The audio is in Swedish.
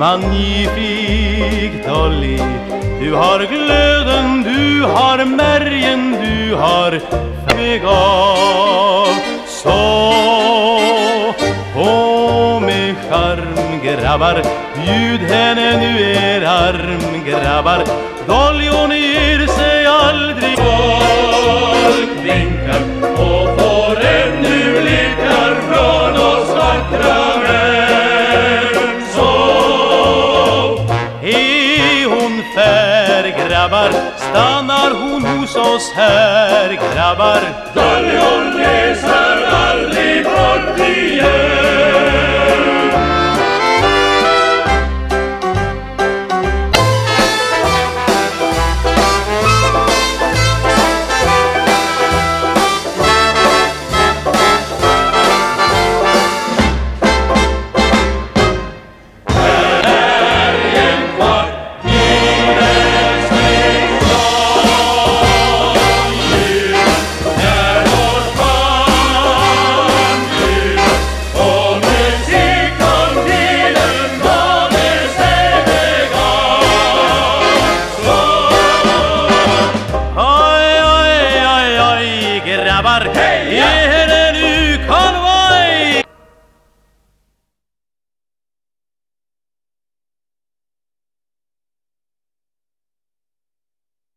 Magnifik Dolly. Du har glöden, du har märgen, du har begav Så på med charm grabbar Bjud henne nu er arm grabbar Dolly hon är är hon fär grabbar. Stannar hon hos oss här grabbar? আমার